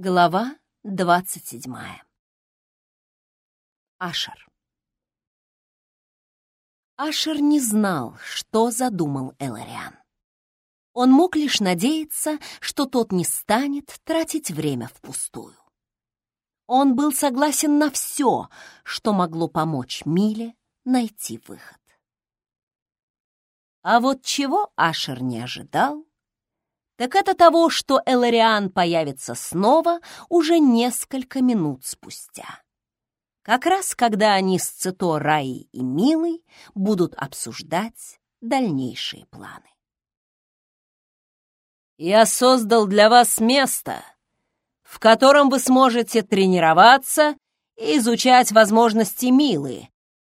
Глава двадцать седьмая. Ашер. Ашер не знал, что задумал Элариан. Он мог лишь надеяться, что тот не станет тратить время впустую. Он был согласен на все, что могло помочь Миле найти выход. А вот чего Ашер не ожидал, так это того, что Элариан появится снова уже несколько минут спустя. Как раз когда они с Цито, Раей и Милой будут обсуждать дальнейшие планы. «Я создал для вас место, в котором вы сможете тренироваться и изучать возможности Милы,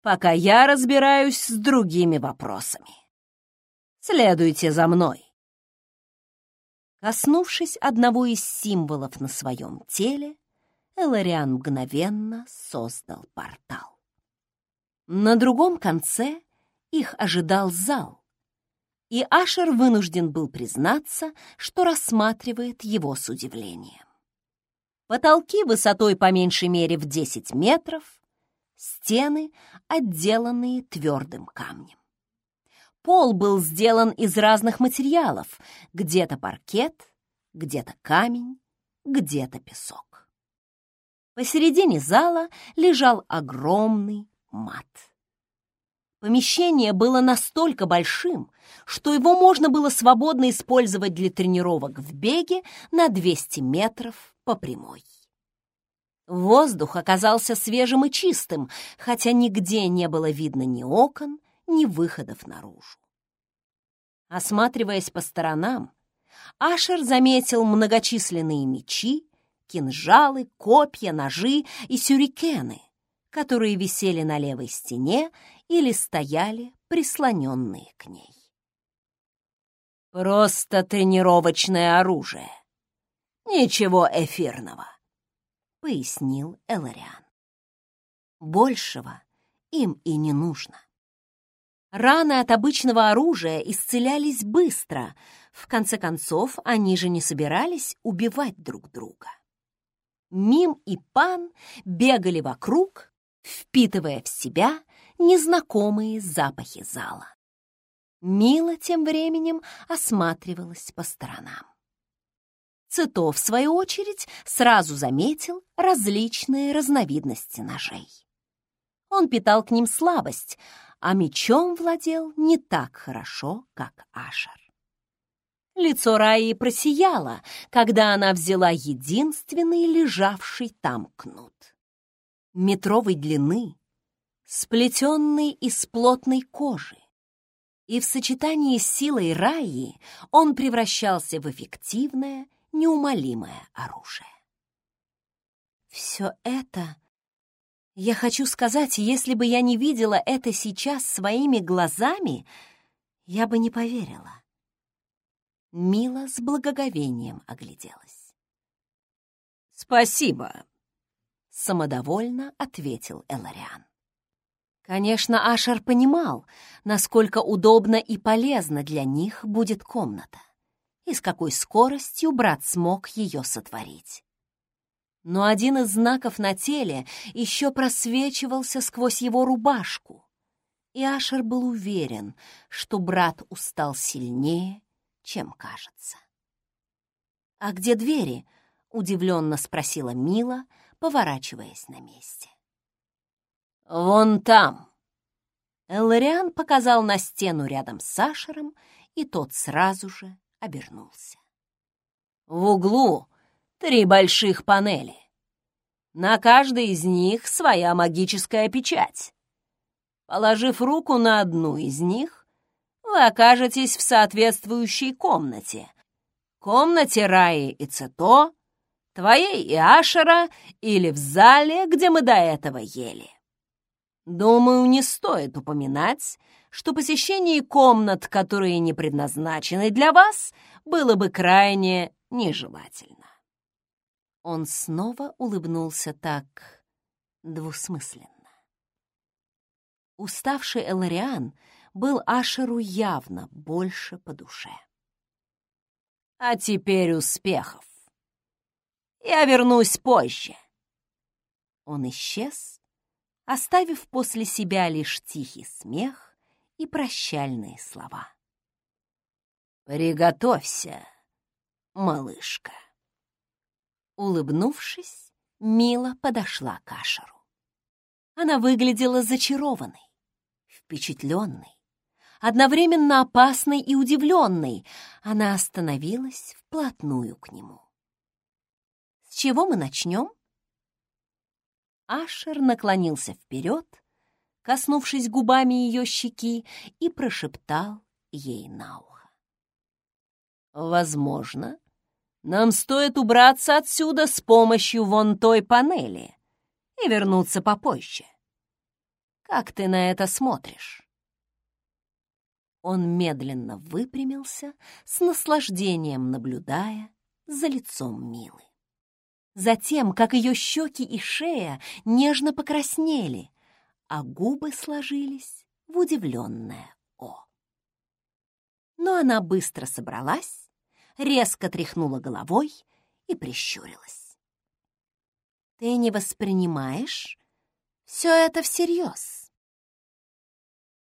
пока я разбираюсь с другими вопросами. Следуйте за мной». Коснувшись одного из символов на своем теле, Элариан мгновенно создал портал. На другом конце их ожидал зал, и Ашер вынужден был признаться, что рассматривает его с удивлением. Потолки высотой по меньшей мере в 10 метров, стены, отделанные твердым камнем. Пол был сделан из разных материалов, где-то паркет, где-то камень, где-то песок. Посередине зала лежал огромный мат. Помещение было настолько большим, что его можно было свободно использовать для тренировок в беге на 200 метров по прямой. Воздух оказался свежим и чистым, хотя нигде не было видно ни окон, ни выходов наружу. Осматриваясь по сторонам, Ашер заметил многочисленные мечи, кинжалы, копья, ножи и сюрикены, которые висели на левой стене или стояли прислоненные к ней. «Просто тренировочное оружие. Ничего эфирного», — пояснил Элариан. «Большего им и не нужно». Раны от обычного оружия исцелялись быстро. В конце концов, они же не собирались убивать друг друга. Мим и Пан бегали вокруг, впитывая в себя незнакомые запахи зала. Мила тем временем осматривалась по сторонам. Цито, в свою очередь, сразу заметил различные разновидности ножей. Он питал к ним слабость, а мечом владел не так хорошо, как Ашер. Лицо Раи просияло, когда она взяла единственный лежавший там кнут. Метровой длины, сплетенный из плотной кожи. И в сочетании с силой Раи он превращался в эффективное, неумолимое оружие. Все это я хочу сказать, если бы я не видела это сейчас своими глазами, я бы не поверила. Мила с благоговением огляделась. «Спасибо», — самодовольно ответил Элариан. Конечно, Ашер понимал, насколько удобно и полезно для них будет комната, и с какой скоростью брат смог ее сотворить но один из знаков на теле еще просвечивался сквозь его рубашку, и Ашер был уверен, что брат устал сильнее, чем кажется. «А где двери?» — удивленно спросила Мила, поворачиваясь на месте. «Вон там!» Элариан показал на стену рядом с Ашером, и тот сразу же обернулся. «В углу три больших панели. На каждой из них своя магическая печать. Положив руку на одну из них, вы окажетесь в соответствующей комнате. Комнате Раи и Цито, твоей и Ашера или в зале, где мы до этого ели. Думаю, не стоит упоминать, что посещение комнат, которые не предназначены для вас, было бы крайне нежелательно. Он снова улыбнулся так двусмысленно. Уставший Элариан был Ашеру явно больше по душе. «А теперь успехов! Я вернусь позже». Он исчез, оставив после себя лишь тихий смех и прощальные слова. «Приготовься, малышка». Улыбнувшись, Мила подошла к Ашеру. Она выглядела зачарованной, впечатленной, одновременно опасной и удивленной. Она остановилась вплотную к нему. «С чего мы начнем?» Ашер наклонился вперед, коснувшись губами ее щеки, и прошептал ей на ухо. «Возможно, нам стоит убраться отсюда с помощью вон той панели и вернуться попозже. Как ты на это смотришь?» Он медленно выпрямился, с наслаждением наблюдая за лицом Милы. Затем, как ее щеки и шея нежно покраснели, а губы сложились в удивленное «О». Но она быстро собралась, резко тряхнула головой и прищурилась. «Ты не воспринимаешь все это всерьез?»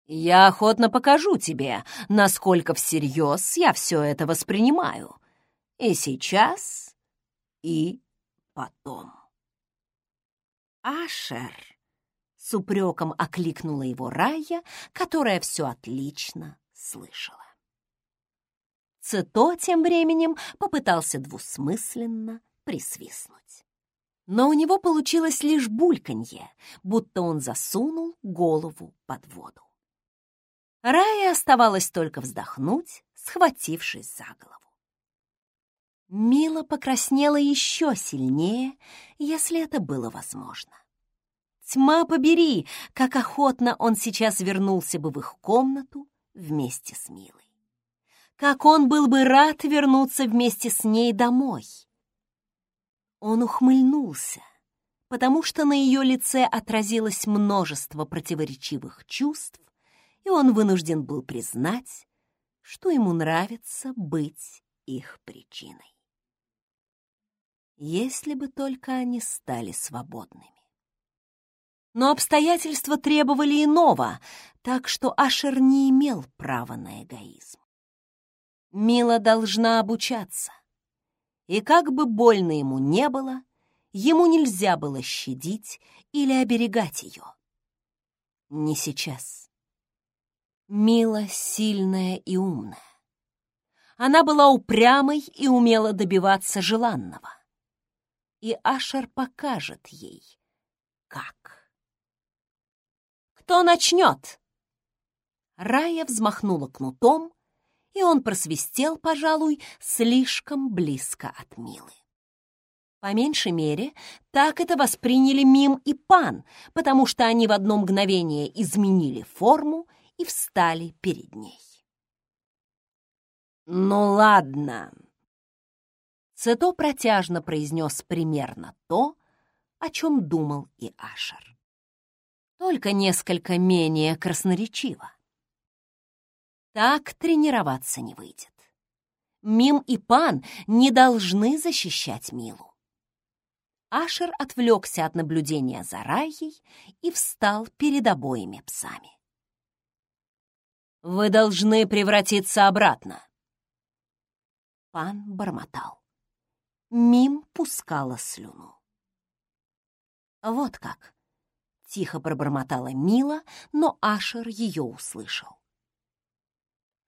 Я охотно покажу тебе, насколько всерьез я все это воспринимаю. И сейчас, и потом. Ашер с упреком окликнула его Рая, которая все отлично слышала. Цито тем временем попытался двусмысленно присвистнуть. Но у него получилось лишь бульканье, будто он засунул голову под воду. Рае оставалось только вздохнуть, схватившись за голову. Мила покраснела еще сильнее, если это было возможно. Тьма побери, как охотно он сейчас вернулся бы в их комнату вместе с Милой. Как он был бы рад вернуться вместе с ней домой. Он ухмыльнулся, потому что на ее лице отразилось множество противоречивых чувств, и он вынужден был признать, что ему нравится быть их причиной. Если бы только они стали свободными. Но обстоятельства требовали иного, так что Ашер не имел права на эгоизм. Мила должна обучаться, и как бы больно ему не было, ему нельзя было щадить или оберегать ее. Не сейчас. Мила сильная и умная. Она была упрямой и умела добиваться желанного. И Ашер покажет ей, как. «Кто начнет?» Рая взмахнула кнутом, и он просвистел, пожалуй, слишком близко от Милы. По меньшей мере, так это восприняли Мим и Пан, потому что они в одно мгновение изменили форму и встали перед ней. «Ну ладно!» Цето протяжно произнес примерно то, о чем думал и Ашер. Только несколько менее красноречиво. Так тренироваться не выйдет. Мим и Пан не должны защищать Милу. Ашер отвлекся от наблюдения за Райей и встал перед обоими псами. Вы должны превратиться обратно. Пан бормотал. Мим пускала слюну. Вот как. Тихо пробормотала Мила, но Ашер ее услышал.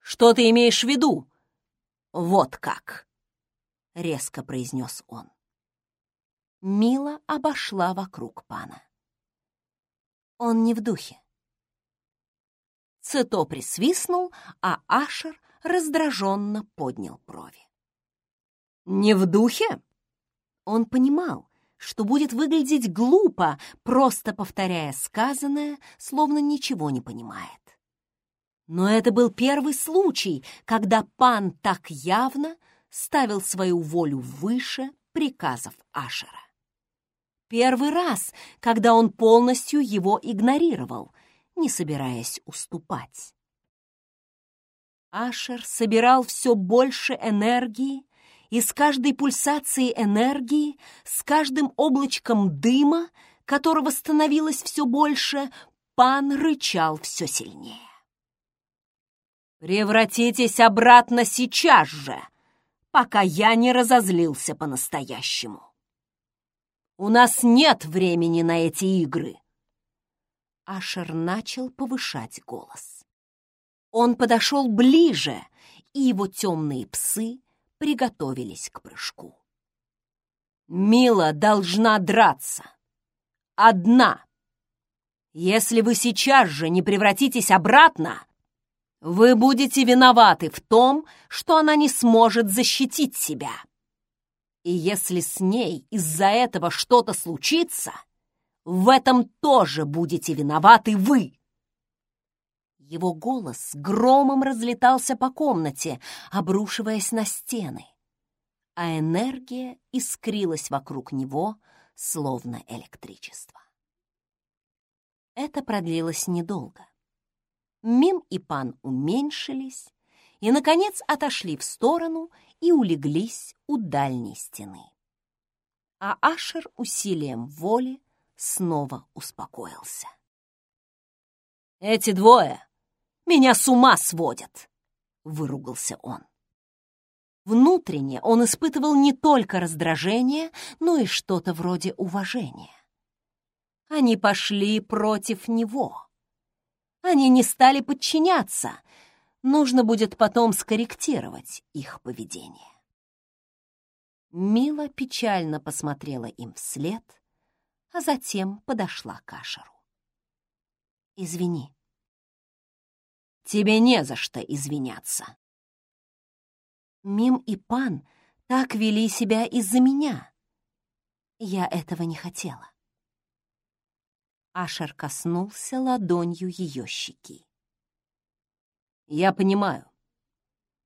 «Что ты имеешь в виду?» «Вот как!» — резко произнес он. Мила обошла вокруг пана. Он не в духе. Цито присвистнул, а Ашер раздраженно поднял брови. «Не в духе?» Он понимал, что будет выглядеть глупо, просто повторяя сказанное, словно ничего не понимает. Но это был первый случай, когда пан так явно ставил свою волю выше приказов Ашера. Первый раз, когда он полностью его игнорировал, не собираясь уступать. Ашер собирал все больше энергии и с каждой пульсацией энергии, с каждым облачком дыма, которого становилось все больше, пан рычал все сильнее. «Превратитесь обратно сейчас же, пока я не разозлился по-настоящему. У нас нет времени на эти игры!» Ашер начал повышать голос. Он подошел ближе, и его темные псы приготовились к прыжку. «Мила должна драться. Одна. Если вы сейчас же не превратитесь обратно, вы будете виноваты в том, что она не сможет защитить себя. И если с ней из-за этого что-то случится, в этом тоже будете виноваты вы. Его голос громом разлетался по комнате, обрушиваясь на стены, а энергия искрилась вокруг него, словно электричество. Это продлилось недолго. Мим и Пан уменьшились и, наконец, отошли в сторону и улеглись у дальней стены. А Ашер усилием воли снова успокоился. «Эти двое меня с ума сводят!» — выругался он. Внутренне он испытывал не только раздражение, но и что-то вроде уважения. Они пошли против него. Они не стали подчиняться. Нужно будет потом скорректировать их поведение. Мила печально посмотрела им вслед, а затем подошла к Ашеру. «Извини», Тебе не за что извиняться. Мим и Пан так вели себя из-за меня. Я этого не хотела. Ашер коснулся ладонью ее щеки. «Я понимаю.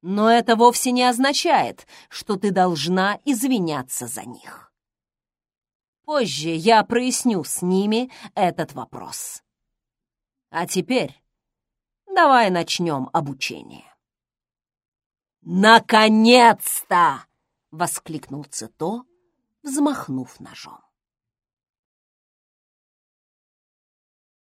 Но это вовсе не означает, что ты должна извиняться за них. Позже я проясню с ними этот вопрос. А теперь Давай начнем обучение. «Наконец-то!» — воскликнул Цито, взмахнув ножом.